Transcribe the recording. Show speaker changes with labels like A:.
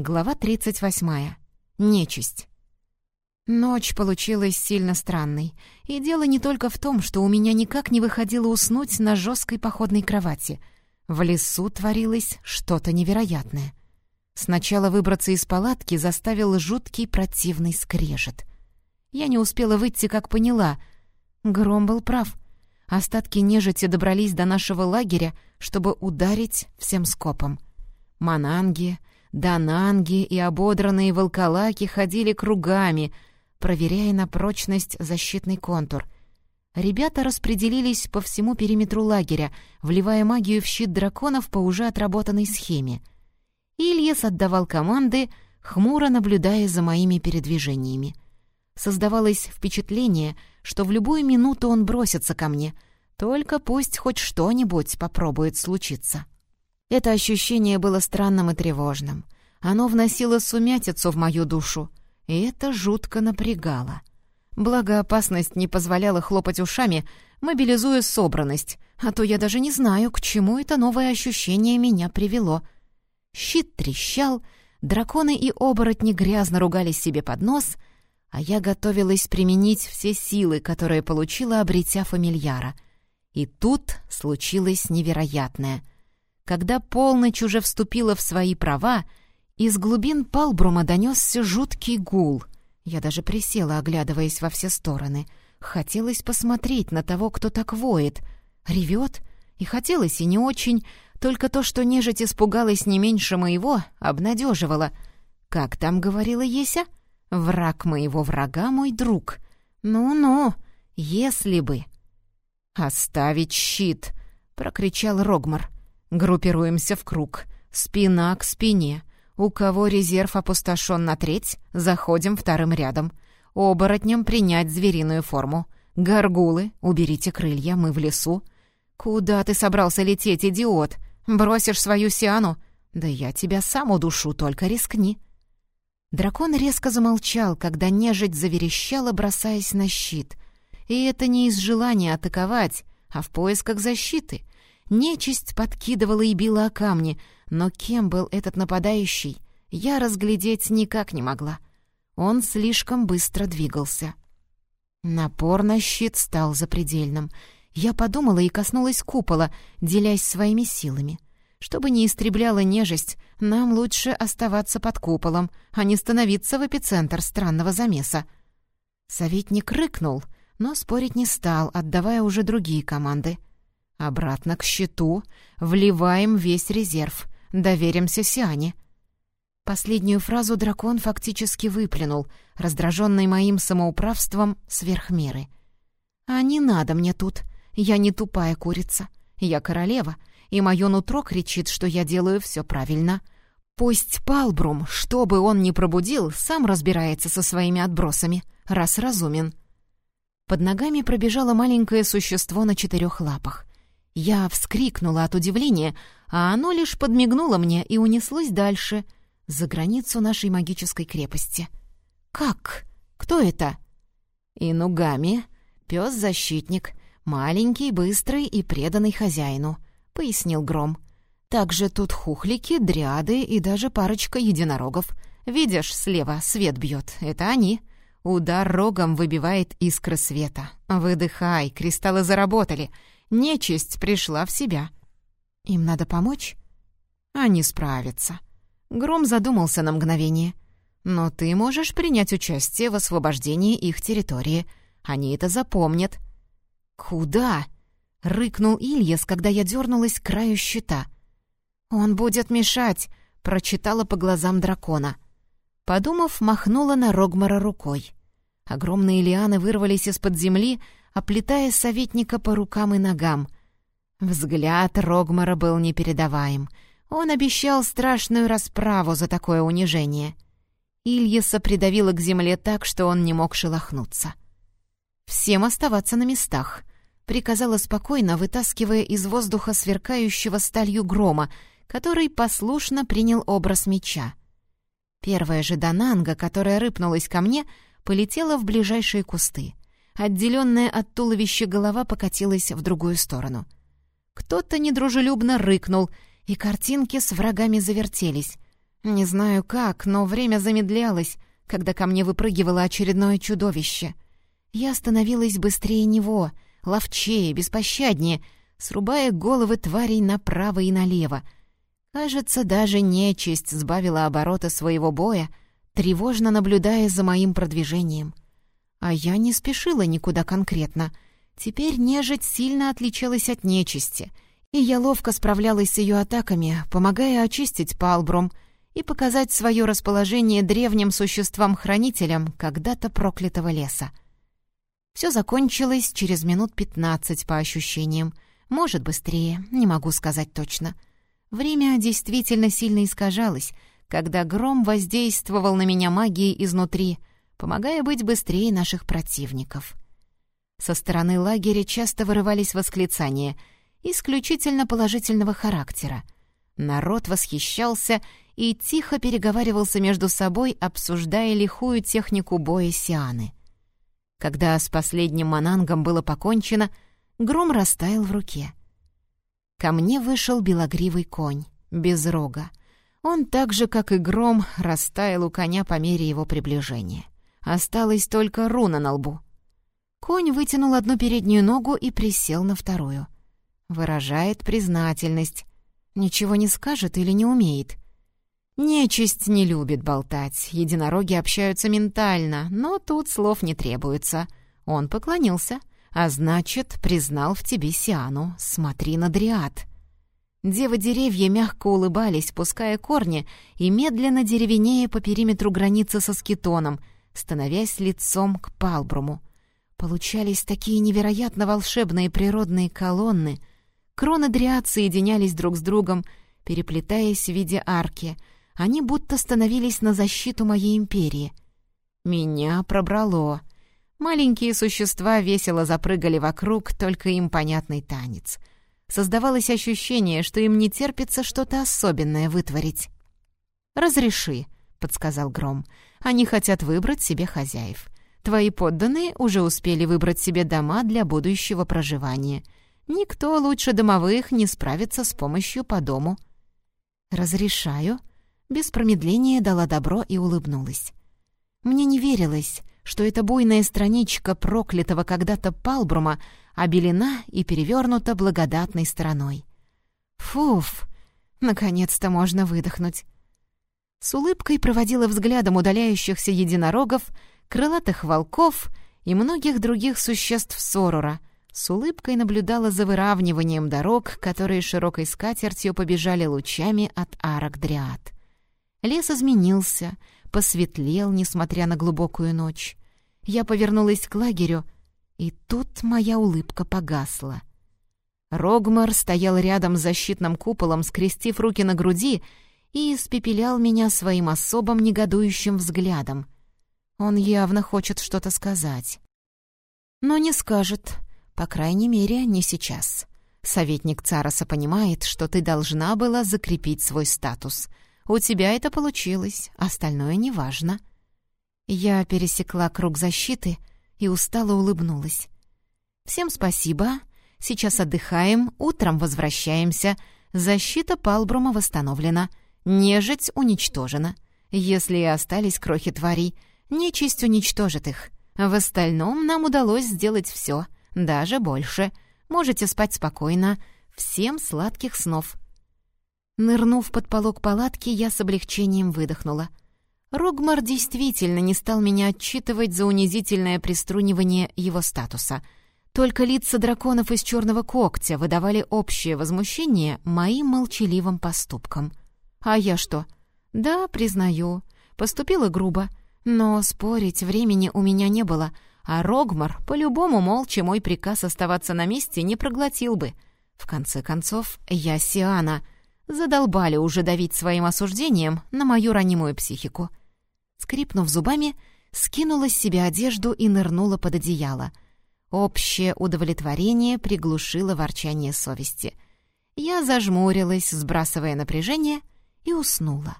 A: Глава 38. Нечисть. Ночь получилась сильно странной, и дело не только в том, что у меня никак не выходило уснуть на жесткой походной кровати. В лесу творилось что-то невероятное. Сначала выбраться из палатки заставил жуткий противный скрежет. Я не успела выйти, как поняла. Гром был прав. Остатки нежити добрались до нашего лагеря, чтобы ударить всем скопом. Мананги, Дананги и ободранные волколаки ходили кругами, проверяя на прочность защитный контур. Ребята распределились по всему периметру лагеря, вливая магию в щит драконов по уже отработанной схеме. Ильяс отдавал команды, хмуро наблюдая за моими передвижениями. Создавалось впечатление, что в любую минуту он бросится ко мне, только пусть хоть что-нибудь попробует случиться. Это ощущение было странным и тревожным. Оно вносило сумятицу в мою душу, и это жутко напрягало. Благо, опасность не позволяла хлопать ушами, мобилизуя собранность, а то я даже не знаю, к чему это новое ощущение меня привело. Щит трещал, драконы и оборотни грязно ругались себе под нос, а я готовилась применить все силы, которые получила, обретя фамильяра. И тут случилось невероятное — когда полночь уже вступила в свои права, из глубин Палбрума донесся жуткий гул. Я даже присела, оглядываясь во все стороны. Хотелось посмотреть на того, кто так воет. Ревет? И хотелось, и не очень. Только то, что нежить испугалась не меньше моего, обнадеживало. Как там говорила Еся? «Враг моего врага — мой друг». «Ну-ну, если бы...» «Оставить щит!» — прокричал Рогмар. Группируемся в круг, спина к спине. У кого резерв опустошен на треть, заходим вторым рядом. Оборотням принять звериную форму. Горгулы, уберите крылья, мы в лесу. Куда ты собрался лететь, идиот? Бросишь свою Сиану? Да я тебя сам удушу, только рискни. Дракон резко замолчал, когда нежить заверещала, бросаясь на щит. И это не из желания атаковать, а в поисках защиты. Нечисть подкидывала и била о камни, но кем был этот нападающий, я разглядеть никак не могла. Он слишком быстро двигался. Напор на щит стал запредельным. Я подумала и коснулась купола, делясь своими силами. Чтобы не истребляла нежесть, нам лучше оставаться под куполом, а не становиться в эпицентр странного замеса. Советник рыкнул, но спорить не стал, отдавая уже другие команды — Обратно к щиту, вливаем весь резерв, доверимся Сиане. Последнюю фразу дракон фактически выплюнул, раздраженный моим самоуправством сверх меры. «А не надо мне тут, я не тупая курица, я королева, и мое нутро кричит, что я делаю все правильно. Пусть Палбрум, что бы он ни пробудил, сам разбирается со своими отбросами, раз разумен». Под ногами пробежало маленькое существо на четырех лапах. Я вскрикнула от удивления, а оно лишь подмигнуло мне и унеслось дальше, за границу нашей магической крепости. «Как? Кто это?» «Инугами, пес-защитник, маленький, быстрый и преданный хозяину», — пояснил Гром. «Также тут хухлики, дриады и даже парочка единорогов. Видишь, слева свет бьет, это они». Удар рогом выбивает искры света. «Выдыхай, кристаллы заработали. Нечисть пришла в себя. Им надо помочь? Они справятся. Гром задумался на мгновение. Но ты можешь принять участие в освобождении их территории. Они это запомнят. Куда? Рыкнул Ильяс, когда я дернулась к краю щита. Он будет мешать, прочитала по глазам дракона. Подумав, махнула на Рогмара рукой. Огромные лианы вырвались из-под земли, оплетая советника по рукам и ногам. Взгляд Рогмара был непередаваем. Он обещал страшную расправу за такое унижение. Ильяса придавило к земле так, что он не мог шелохнуться. «Всем оставаться на местах», — приказала спокойно, вытаскивая из воздуха сверкающего сталью грома, который послушно принял образ меча. Первая же Дананга, которая рыпнулась ко мне, полетела в ближайшие кусты. Отделенная от туловища голова покатилась в другую сторону. Кто-то недружелюбно рыкнул, и картинки с врагами завертелись. Не знаю как, но время замедлялось, когда ко мне выпрыгивало очередное чудовище. Я становилась быстрее него, ловчее, беспощаднее, срубая головы тварей направо и налево. Кажется, даже нечисть сбавила обороты своего боя, тревожно наблюдая за моим продвижением. А я не спешила никуда конкретно. Теперь нежить сильно отличалась от нечисти, и я ловко справлялась с ее атаками, помогая очистить палбрум и показать свое расположение древним существам-хранителям когда-то проклятого леса. Все закончилось через минут пятнадцать по ощущениям. Может, быстрее, не могу сказать точно. Время действительно сильно искажалось, когда гром воздействовал на меня магией изнутри, помогая быть быстрее наших противников. Со стороны лагеря часто вырывались восклицания исключительно положительного характера. Народ восхищался и тихо переговаривался между собой, обсуждая лихую технику боя Сианы. Когда с последним манангом было покончено, гром растаял в руке. Ко мне вышел белогривый конь, без рога. Он так же, как и гром, растаял у коня по мере его приближения. Осталась только руна на лбу. Конь вытянул одну переднюю ногу и присел на вторую. Выражает признательность. Ничего не скажет или не умеет. Нечисть не любит болтать, единороги общаются ментально, но тут слов не требуется. Он поклонился, а значит, признал в тебе Сиану. Смотри на Дриад. Девы-деревья мягко улыбались, пуская корни, и медленно деревенея по периметру границы со скитоном, становясь лицом к Палбруму. Получались такие невероятно волшебные природные колонны. Кроны Дриад соединялись друг с другом, переплетаясь в виде арки — они будто становились на защиту моей империи. Меня пробрало. Маленькие существа весело запрыгали вокруг, только им понятный танец. Создавалось ощущение, что им не терпится что-то особенное вытворить. «Разреши», — подсказал Гром. «Они хотят выбрать себе хозяев. Твои подданные уже успели выбрать себе дома для будущего проживания. Никто лучше домовых не справится с помощью по дому». «Разрешаю», без промедления дала добро и улыбнулась. Мне не верилось, что эта буйная страничка проклятого когда-то Палбрума обелена и перевернута благодатной стороной. Фуф, наконец-то можно выдохнуть. С улыбкой проводила взглядом удаляющихся единорогов, крылатых волков и многих других существ Сорора. С улыбкой наблюдала за выравниванием дорог, которые широкой скатертью побежали лучами от арок Дриад. Лес изменился, посветлел, несмотря на глубокую ночь. Я повернулась к лагерю, и тут моя улыбка погасла. Рогмар стоял рядом с защитным куполом, скрестив руки на груди, и испепелял меня своим особым негодующим взглядом. Он явно хочет что-то сказать. Но не скажет, по крайней мере, не сейчас. Советник Цараса понимает, что ты должна была закрепить свой статус — у тебя это получилось, остальное неважно». Я пересекла круг защиты и устало улыбнулась. «Всем спасибо. Сейчас отдыхаем, утром возвращаемся. Защита Палбрума восстановлена. Нежить уничтожена. Если и остались крохи тварей, нечисть уничтожит их. В остальном нам удалось сделать все, даже больше. Можете спать спокойно. Всем сладких снов». Нырнув под полог палатки, я с облегчением выдохнула. Рогмар действительно не стал меня отчитывать за унизительное приструнивание его статуса. Только лица драконов из черного когтя выдавали общее возмущение моим молчаливым поступкам. А я что? Да, признаю, поступила грубо, но спорить времени у меня не было, а Рогмар по-любому молча мой приказ оставаться на месте не проглотил бы. В конце концов, я Сиана — Задолбали уже давить своим осуждением на мою ранимую психику. Скрипнув зубами, скинула с себя одежду и нырнула под одеяло. Общее удовлетворение приглушило ворчание совести. Я зажмурилась, сбрасывая напряжение, и уснула.